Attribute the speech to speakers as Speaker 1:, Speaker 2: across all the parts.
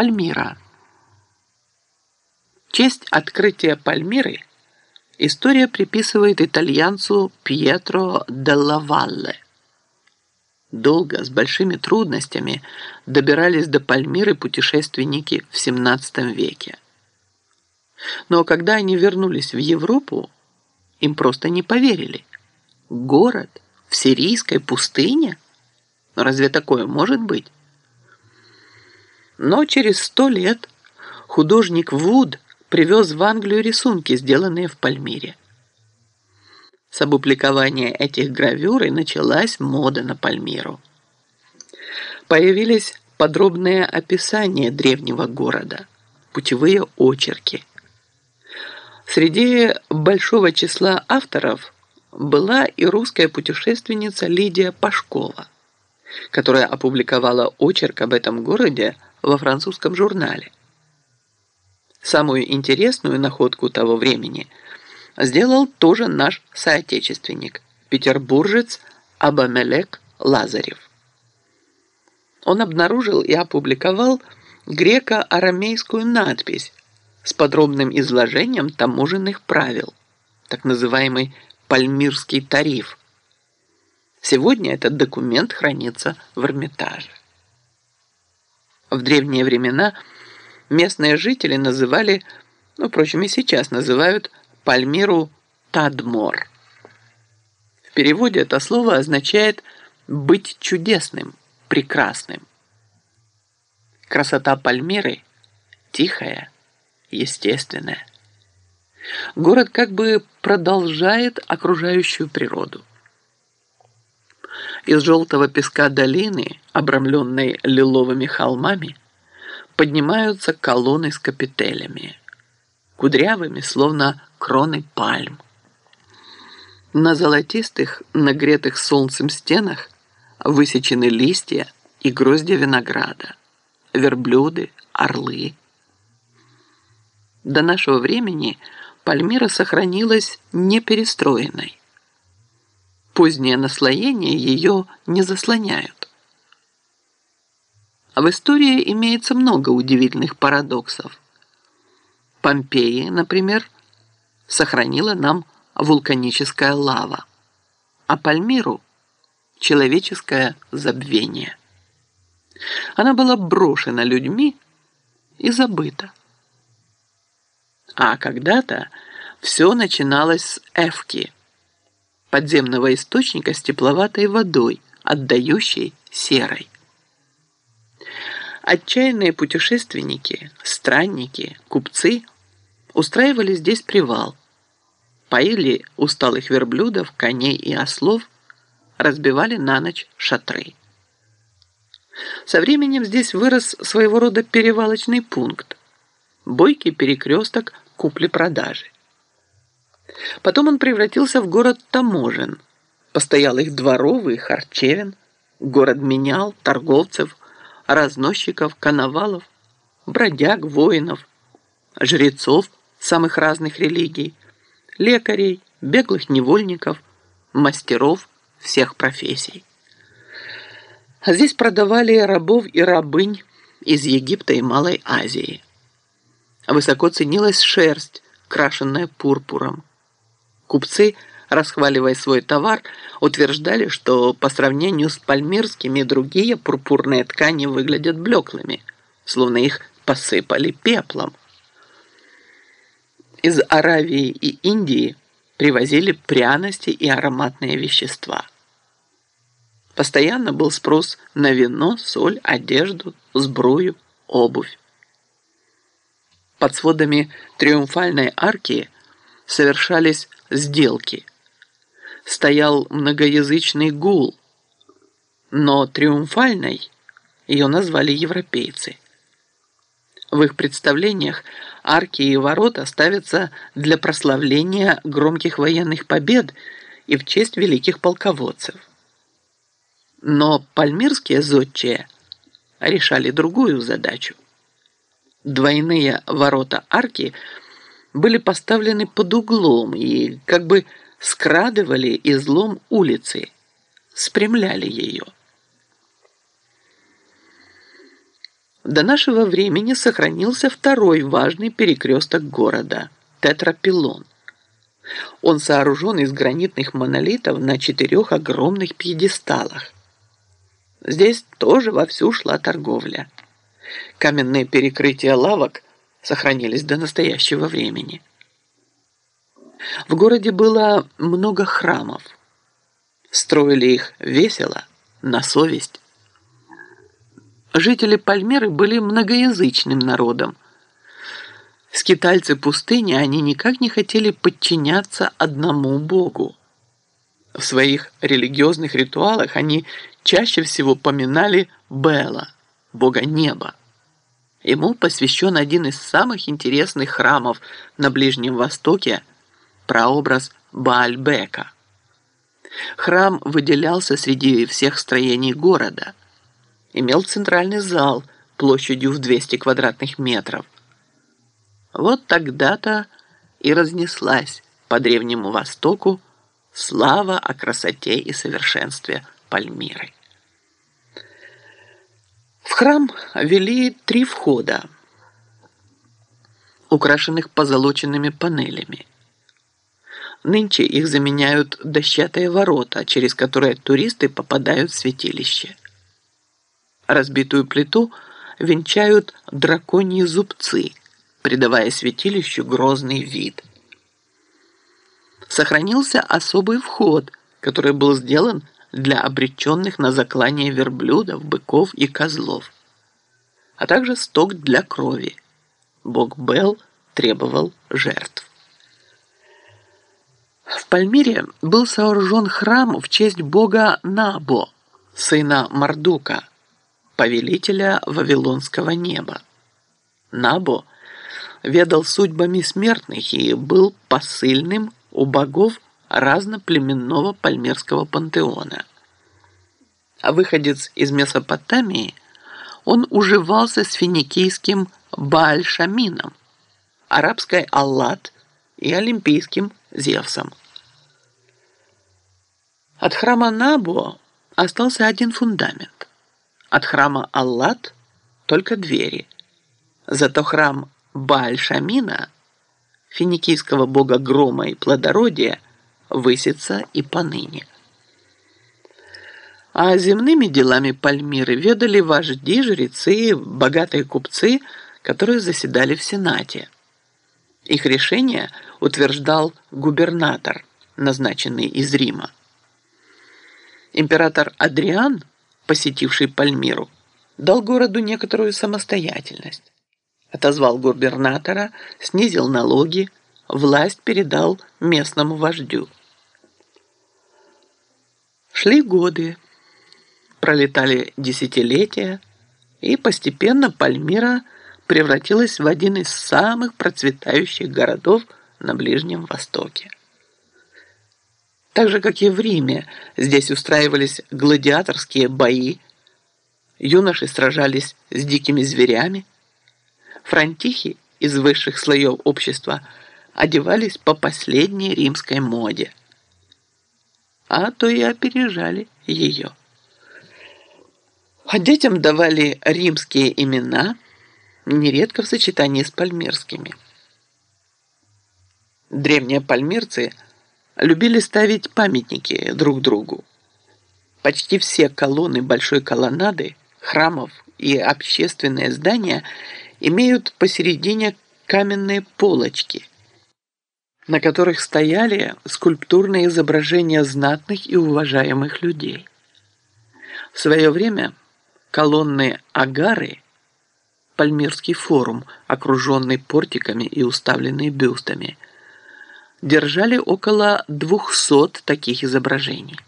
Speaker 1: Пальмира. Честь открытия Пальмиры история приписывает итальянцу Пьетро Делла Валле. Долго, с большими трудностями, добирались до Пальмиры путешественники в XVII веке. Но когда они вернулись в Европу, им просто не поверили. Город в сирийской пустыне? Разве такое может быть? Но через сто лет художник Вуд привез в Англию рисунки, сделанные в Пальмире. С опубликования этих гравюр и началась мода на Пальмиру. Появились подробные описания древнего города, путевые очерки. Среди большого числа авторов была и русская путешественница Лидия Пашкова, которая опубликовала очерк об этом городе во французском журнале. Самую интересную находку того времени сделал тоже наш соотечественник, петербуржец Абамелек Лазарев. Он обнаружил и опубликовал греко-арамейскую надпись с подробным изложением таможенных правил, так называемый «Пальмирский тариф». Сегодня этот документ хранится в Эрмитаже. В древние времена местные жители называли, ну, впрочем, и сейчас называют Пальмиру Тадмор. В переводе это слово означает «быть чудесным, прекрасным». Красота Пальмиры тихая, естественная. Город как бы продолжает окружающую природу. Из желтого песка долины, обрамленной лиловыми холмами, поднимаются колонны с капителями, кудрявыми, словно кроны пальм. На золотистых, нагретых солнцем стенах высечены листья и гроздья винограда, верблюды, орлы. До нашего времени Пальмира сохранилась неперестроенной позднее наслоение ее не заслоняют. А в истории имеется много удивительных парадоксов. Помпеи, например, сохранила нам вулканическая лава, а Пальмиру – человеческое забвение. Она была брошена людьми и забыта. А когда-то все начиналось с Эвки – подземного источника с тепловатой водой, отдающей серой. Отчаянные путешественники, странники, купцы устраивали здесь привал, поили усталых верблюдов, коней и ослов, разбивали на ночь шатры. Со временем здесь вырос своего рода перевалочный пункт, бойкий перекресток купли-продажи. Потом он превратился в город таможен, постоялых дворов и харчевин. Город менял торговцев, разносчиков, коновалов, бродяг, воинов, жрецов самых разных религий, лекарей, беглых невольников, мастеров всех профессий. А здесь продавали рабов и рабынь из Египта и Малой Азии. Высоко ценилась шерсть, крашенная пурпуром. Купцы, расхваливая свой товар, утверждали, что по сравнению с пальмирскими другие пурпурные ткани выглядят блеклыми, словно их посыпали пеплом. Из Аравии и Индии привозили пряности и ароматные вещества. Постоянно был спрос на вино, соль, одежду, сбрую, обувь. Под сводами триумфальной арки совершались сделки. Стоял многоязычный гул, но триумфальной ее назвали европейцы. В их представлениях арки и ворота ставятся для прославления громких военных побед и в честь великих полководцев. Но пальмирские зодчие решали другую задачу. Двойные ворота арки – были поставлены под углом и как бы скрадывали излом улицы, спрямляли ее. до нашего времени сохранился второй важный перекресток города – Тетрапилон. Он сооружен из гранитных монолитов на четырех огромных пьедесталах. Здесь тоже вовсю шла торговля. Каменные перекрытия лавок сохранились до настоящего времени. В городе было много храмов. Строили их весело, на совесть. Жители Пальмеры были многоязычным народом. Скитальцы пустыни, они никак не хотели подчиняться одному Богу. В своих религиозных ритуалах они чаще всего поминали Бела, Бога неба. Ему посвящен один из самых интересных храмов на Ближнем Востоке – прообраз Баальбека. Храм выделялся среди всех строений города. Имел центральный зал площадью в 200 квадратных метров. Вот тогда-то и разнеслась по Древнему Востоку слава о красоте и совершенстве Пальмиры. В храм вели три входа, украшенных позолоченными панелями. Нынче их заменяют дощатые ворота, через которые туристы попадают в святилище. Разбитую плиту венчают драконьи зубцы, придавая святилищу грозный вид. Сохранился особый вход, который был сделан для обреченных на заклание верблюдов, быков и козлов, а также сток для крови. Бог Бел требовал жертв. В Пальмире был сооружен храм в честь бога Набо, сына Мардука, повелителя Вавилонского неба. Набо ведал судьбами смертных и был посыльным у богов разноплеменного пальмерского пантеона. А выходец из Месопотамии, он уживался с финикийским Баальшамином, арабской Аллат и олимпийским Зевсом. От храма Набо остался один фундамент. От храма Аллат только двери. Зато храм Баальшамина, финикийского бога грома и плодородия, высится и поныне. А земными делами Пальмиры ведали вожди, жрецы, богатые купцы, которые заседали в Сенате. Их решение утверждал губернатор, назначенный из Рима. Император Адриан, посетивший Пальмиру, дал городу некоторую самостоятельность. Отозвал губернатора, снизил налоги, власть передал местному вождю. Шли годы, пролетали десятилетия, и постепенно Пальмира превратилась в один из самых процветающих городов на Ближнем Востоке. Так же, как и в Риме, здесь устраивались гладиаторские бои, юноши сражались с дикими зверями, франтихи из высших слоев общества одевались по последней римской моде – а то и опережали ее. А детям давали римские имена, нередко в сочетании с пальмирскими. Древние пальмирцы любили ставить памятники друг другу. Почти все колонны большой колоннады, храмов и общественные здания имеют посередине каменные полочки, на которых стояли скульптурные изображения знатных и уважаемых людей. В свое время колонны Агары, Пальмирский форум, окруженный портиками и уставленный бюстами, держали около 200 таких изображений.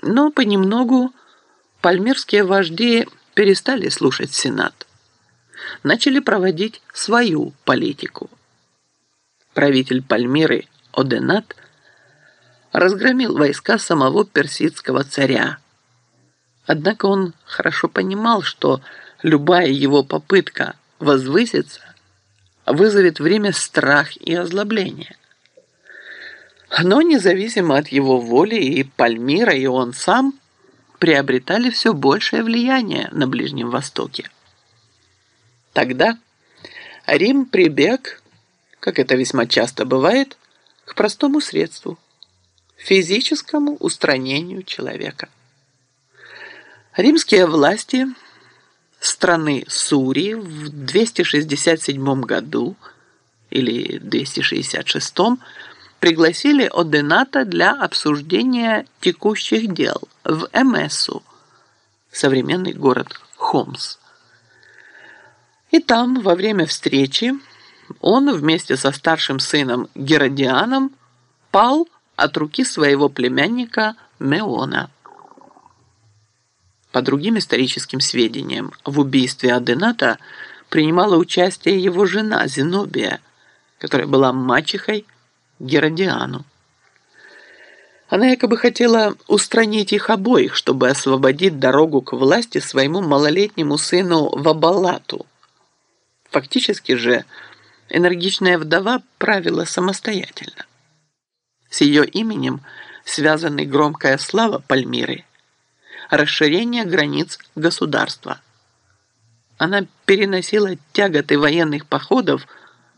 Speaker 1: Но понемногу пальмирские вожди перестали слушать Сенат, начали проводить свою политику – правитель Пальмиры Оденат разгромил войска самого персидского царя. Однако он хорошо понимал, что любая его попытка возвыситься вызовет время страх и озлобление. Но независимо от его воли и Пальмира, и он сам приобретали все большее влияние на Ближнем Востоке. Тогда Рим прибег, как это весьма часто бывает, к простому средству – физическому устранению человека. Римские власти страны Сурии в 267 году или 266 пригласили Одената для обсуждения текущих дел в Эмессу, современный город Хомс. И там, во время встречи, он вместе со старшим сыном Геродианом пал от руки своего племянника Меона. По другим историческим сведениям, в убийстве Адената принимала участие его жена Зенобия, которая была мачехой Геродиану. Она якобы хотела устранить их обоих, чтобы освободить дорогу к власти своему малолетнему сыну Вабалату. Фактически же энергичная вдова правила самостоятельно. С ее именем связаны громкая слава Пальмиры, расширение границ государства. Она переносила тяготы военных походов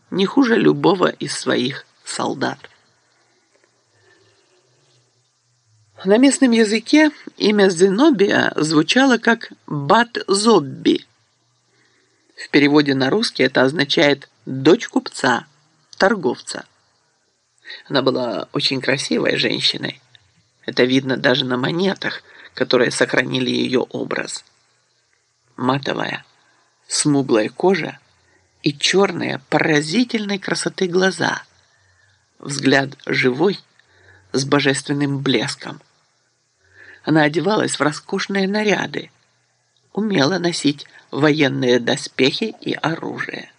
Speaker 1: не хуже любого из своих солдат. На местном языке имя Зенобия звучало как Бат-Зобби. В переводе на русский это означает «дочь купца, торговца». Она была очень красивой женщиной. Это видно даже на монетах, которые сохранили ее образ. Матовая, смуглая кожа и черные поразительной красоты глаза. Взгляд живой, с божественным блеском. Она одевалась в роскошные наряды, умела носить военные доспехи и оружие.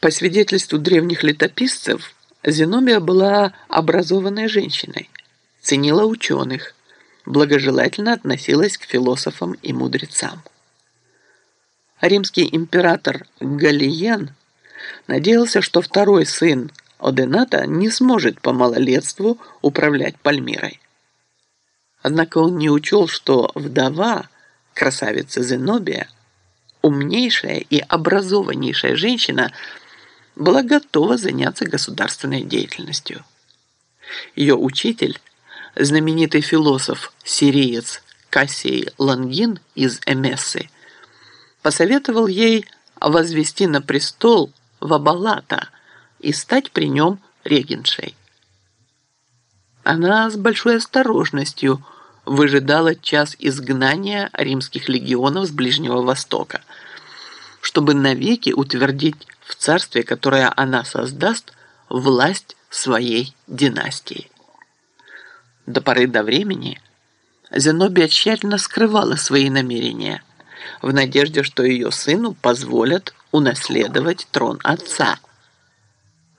Speaker 1: По свидетельству древних летописцев, Зенобия была образованной женщиной, ценила ученых, благожелательно относилась к философам и мудрецам. Римский император Галиен надеялся, что второй сын Одената не сможет по малолетству управлять Пальмирой. Однако он не учел, что вдова, красавица Зенобия, умнейшая и образованнейшая женщина, была готова заняться государственной деятельностью. Ее учитель, знаменитый философ-сириец Кассий Лангин из Эмессы, посоветовал ей возвести на престол Вабалата и стать при нем регеншей. Она с большой осторожностью выжидала час изгнания римских легионов с Ближнего Востока, чтобы навеки утвердить в царстве, которое она создаст, власть своей династии. До поры до времени Зенобия тщательно скрывала свои намерения в надежде, что ее сыну позволят унаследовать трон отца.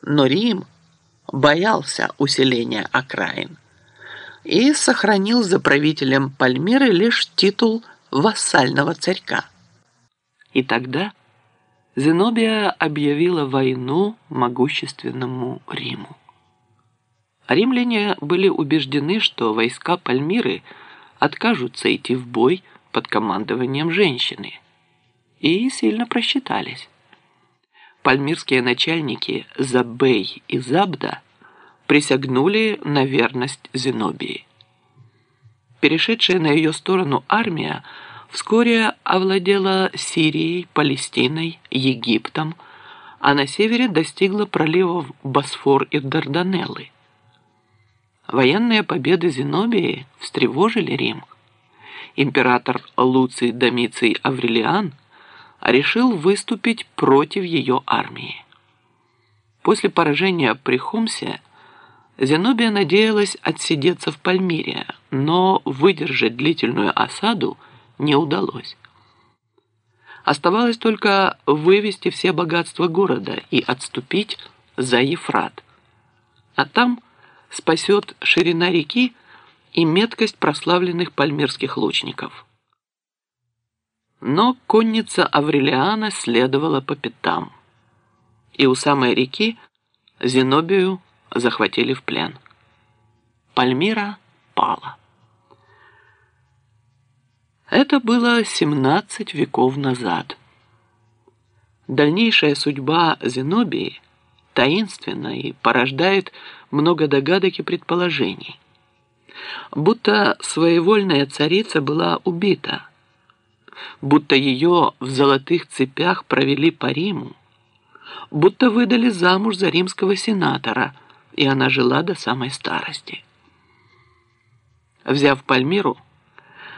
Speaker 1: Но Рим – боялся усиления окраин и сохранил за правителем Пальмиры лишь титул вассального царька. И тогда Зенобия объявила войну могущественному Риму. Римляне были убеждены, что войска Пальмиры откажутся идти в бой под командованием женщины, и сильно просчитались пальмирские начальники Забей и Забда присягнули на верность Зенобии. Перешедшая на ее сторону армия вскоре овладела Сирией, Палестиной, Египтом, а на севере достигла проливов Босфор и Дарданеллы. Военные победы Зенобии встревожили Рим. Император Луций Домиций Аврелиан – решил выступить против ее армии. После поражения при Хомсе Зенобия надеялась отсидеться в Пальмире, но выдержать длительную осаду не удалось. Оставалось только вывести все богатства города и отступить за Ефрат. А там спасет ширина реки и меткость прославленных пальмирских лучников – но конница Аврелиана следовала по пятам. И у самой реки Зенобию захватили в плен. Пальмира пала. Это было 17 веков назад. Дальнейшая судьба Зенобии таинственна и порождает много догадок и предположений. Будто своевольная царица была убита, будто ее в золотых цепях провели по Риму, будто выдали замуж за римского сенатора, и она жила до самой старости. Взяв Пальмиру,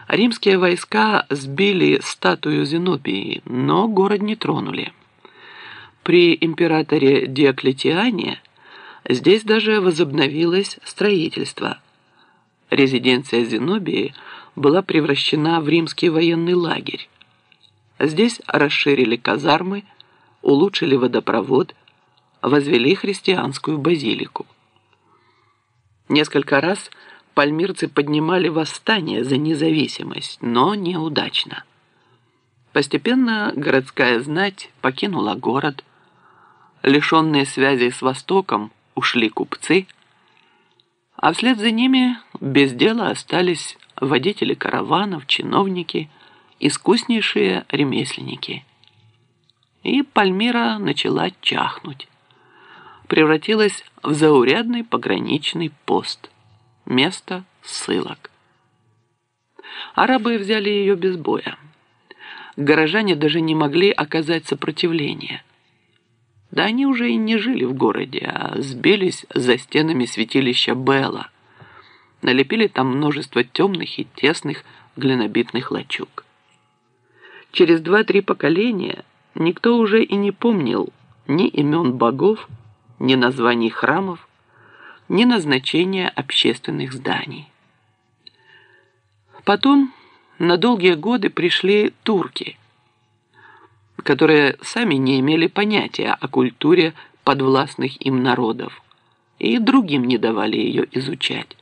Speaker 1: римские войска сбили статую Зенобии, но город не тронули. При императоре Диоклетиане здесь даже возобновилось строительство. Резиденция Зенобии была превращена в римский военный лагерь. Здесь расширили казармы, улучшили водопровод, возвели христианскую базилику. Несколько раз пальмирцы поднимали восстание за независимость, но неудачно. Постепенно городская знать покинула город, лишенные связи с Востоком ушли купцы, а вслед за ними без дела остались водители караванов, чиновники, искуснейшие ремесленники. И Пальмира начала чахнуть. Превратилась в заурядный пограничный пост. Место ссылок. Арабы взяли ее без боя. Горожане даже не могли оказать сопротивление – да они уже и не жили в городе, а сбились за стенами святилища Белла. Налепили там множество темных и тесных глинобитных лачуг. Через два-три поколения никто уже и не помнил ни имен богов, ни названий храмов, ни назначения общественных зданий. Потом на долгие годы пришли турки – которые сами не имели понятия о культуре подвластных им народов и другим не давали ее изучать.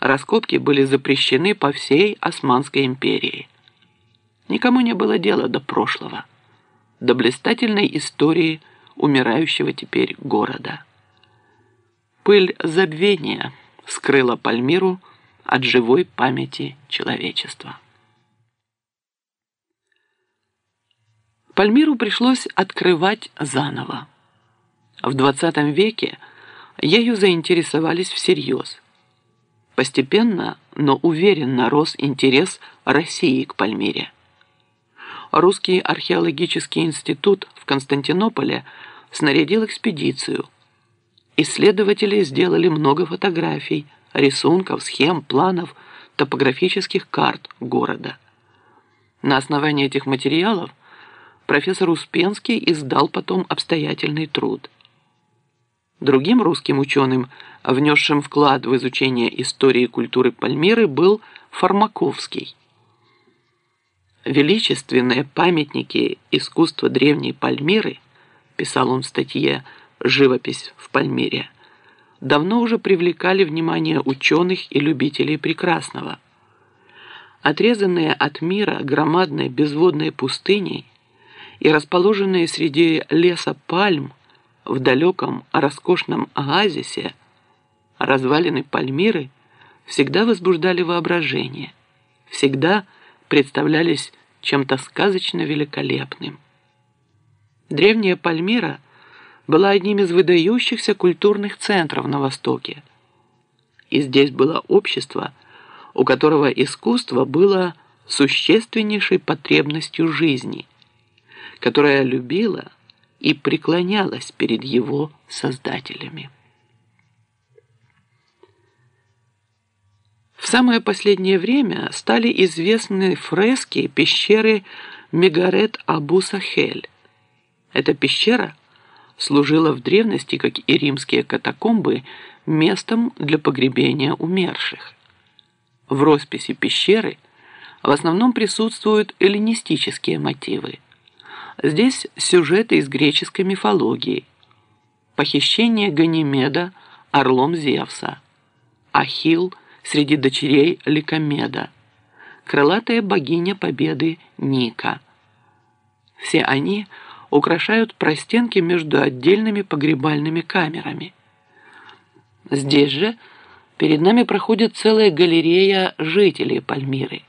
Speaker 1: Раскопки были запрещены по всей Османской империи. Никому не было дела до прошлого, до блистательной истории умирающего теперь города. Пыль забвения скрыла Пальмиру от живой памяти человечества. Пальмиру пришлось открывать заново. В 20 веке ею заинтересовались всерьез. Постепенно, но уверенно рос интерес России к Пальмире. Русский археологический институт в Константинополе снарядил экспедицию. Исследователи сделали много фотографий, рисунков, схем, планов, топографических карт города. На основании этих материалов профессор Успенский издал потом обстоятельный труд. Другим русским ученым, внесшим вклад в изучение истории и культуры Пальмиры, был Фармаковский. «Величественные памятники искусства древней Пальмиры», писал он в статье «Живопись в Пальмире», давно уже привлекали внимание ученых и любителей прекрасного. Отрезанные от мира громадной безводной пустыней, и расположенные среди леса пальм в далеком роскошном оазисе развалины Пальмиры всегда возбуждали воображение, всегда представлялись чем-то сказочно великолепным. Древняя Пальмира была одним из выдающихся культурных центров на Востоке. И здесь было общество, у которого искусство было существеннейшей потребностью жизни – которая любила и преклонялась перед его создателями. В самое последнее время стали известны фрески пещеры Мегарет Абу-Сахель. Эта пещера служила в древности, как и римские катакомбы, местом для погребения умерших. В росписи пещеры в основном присутствуют эллинистические мотивы – Здесь сюжеты из греческой мифологии. Похищение Ганимеда орлом Зевса. Ахилл среди дочерей Ликомеда. Крылатая богиня победы Ника. Все они украшают простенки между отдельными погребальными камерами. Здесь же перед нами проходит целая галерея жителей Пальмиры.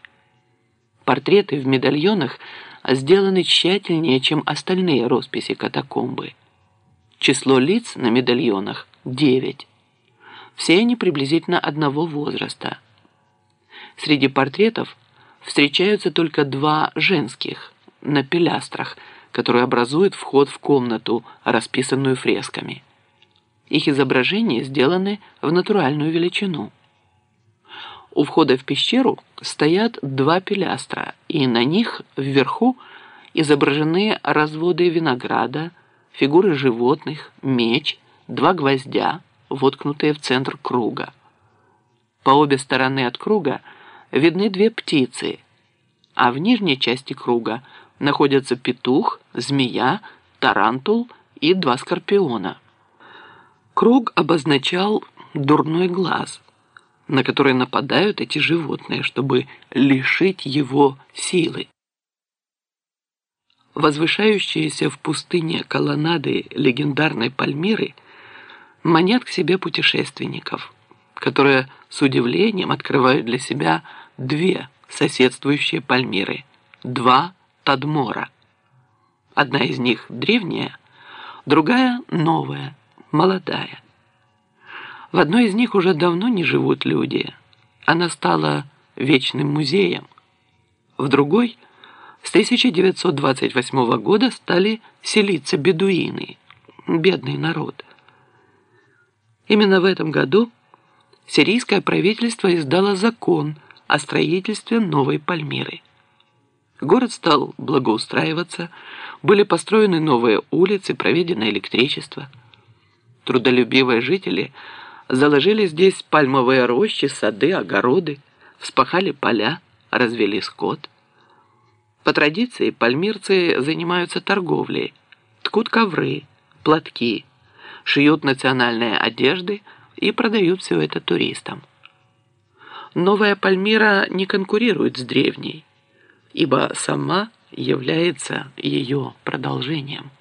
Speaker 1: Портреты в медальонах сделаны тщательнее, чем остальные росписи катакомбы. Число лиц на медальонах – 9. Все они приблизительно одного возраста. Среди портретов встречаются только два женских на пилястрах, которые образуют вход в комнату, расписанную фресками. Их изображения сделаны в натуральную величину. У входа в пещеру стоят два пилястра, и на них вверху изображены разводы винограда, фигуры животных, меч, два гвоздя, воткнутые в центр круга. По обе стороны от круга видны две птицы, а в нижней части круга находятся петух, змея, тарантул и два скорпиона. Круг обозначал дурной глаз – на которые нападают эти животные, чтобы лишить его силы. Возвышающиеся в пустыне колоннады легендарной Пальмиры манят к себе путешественников, которые с удивлением открывают для себя две соседствующие Пальмиры, два Тадмора. Одна из них древняя, другая новая, молодая. В одной из них уже давно не живут люди. Она стала вечным музеем. В другой с 1928 года стали селиться бедуины, бедный народ. Именно в этом году сирийское правительство издало закон о строительстве новой Пальмиры. Город стал благоустраиваться, были построены новые улицы, проведено электричество. Трудолюбивые жители – заложили здесь пальмовые рощи, сады, огороды, вспахали поля, развели скот. По традиции пальмирцы занимаются торговлей, ткут ковры, платки, шьют национальные одежды и продают все это туристам. Новая Пальмира не конкурирует с древней, ибо сама является ее продолжением.